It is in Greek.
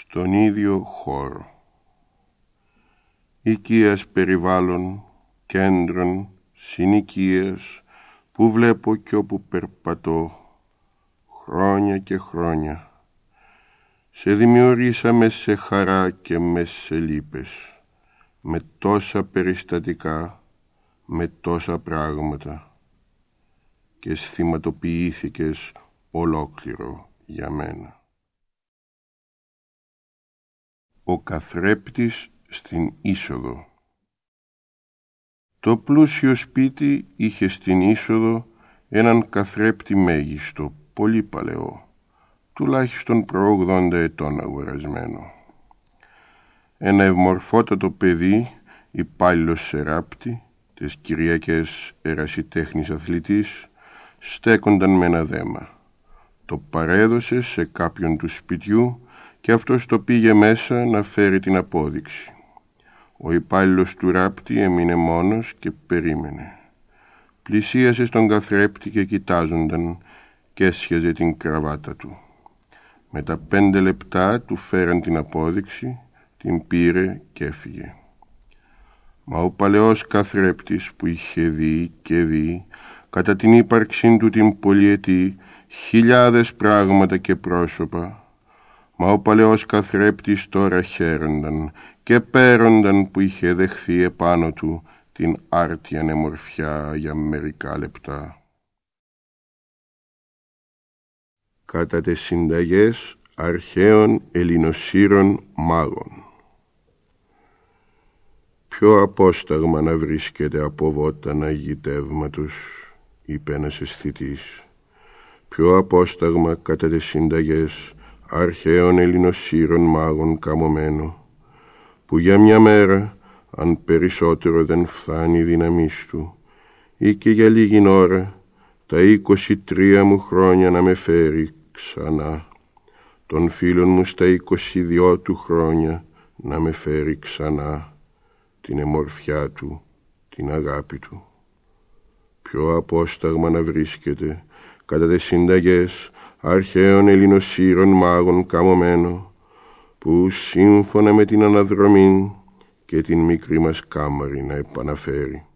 στον ίδιο χώρο. Οικίας περιβάλλον, κέντρων, συνοικίες που βλέπω κι όπου περπατώ χρόνια και χρόνια. Σε δημιουργήσαμε σε χαρά και μες σε λύπες, με τόσα περιστατικά, με τόσα πράγματα και σθηματοποιήθηκες ολόκληρο για μένα. Ο καθρέπτης στην είσοδο Το πλούσιο σπίτι είχε στην είσοδο έναν καθρέπτη μέγιστο, πολύ παλαιό, τουλάχιστον προ 80 ετών αγορασμένο. Ένα ευμορφότατο παιδί, υπάλληλο σε ράπτη, τις Κυριακές ερασιτέχνης αθλητής, στέκονταν με ένα δέμα. Το παρέδωσε σε κάποιον του σπιτιού και αυτός το πήγε μέσα να φέρει την απόδειξη. Ο υπάλληλος του ράπτη έμεινε μόνος και περίμενε. Πλησίασε στον καθρέπτη και κοιτάζονταν και έσχεζε την κραβάτα του. Με τα πέντε λεπτά του φέραν την απόδειξη, την πήρε και έφυγε. Μα ο παλαιός καθρέπτης που είχε δει και δει κατά την ύπαρξή του την πολυετή χιλιάδες πράγματα και πρόσωπα μα ο παλαιός καθρέπτης τώρα χαίρονταν και πέρονταν που είχε δεχθεί επάνω του την άρτια νεμορφιά για μερικά λεπτά. Κατά τις συνταγές αρχαίων ελληνοσύρων μάγων. Ποιο απόσταγμα να βρίσκεται από βότανα γητεύματος, είπε ένας αισθητής. Ποιο απόσταγμα κατά τις συνταγές αρχαίων ελληνοσύρων μάγων καμωμένο, που για μια μέρα, αν περισσότερο δεν φθάνει η δύναμή του, ή και για λίγη ώρα, τα είκοσι τρία μου χρόνια να με φέρει ξανά, των φίλων μου στα είκοσι δυο του χρόνια να με φέρει ξανά, την εμορφιά του, την αγάπη του. Ποιο απόσταγμα να βρίσκεται κατά τις συνταγές αρχαίων ελληνοσύρων μάγων καμωμένο που σύμφωνα με την αναδρομή και την μικρή μας κάμαρη να επαναφέρει.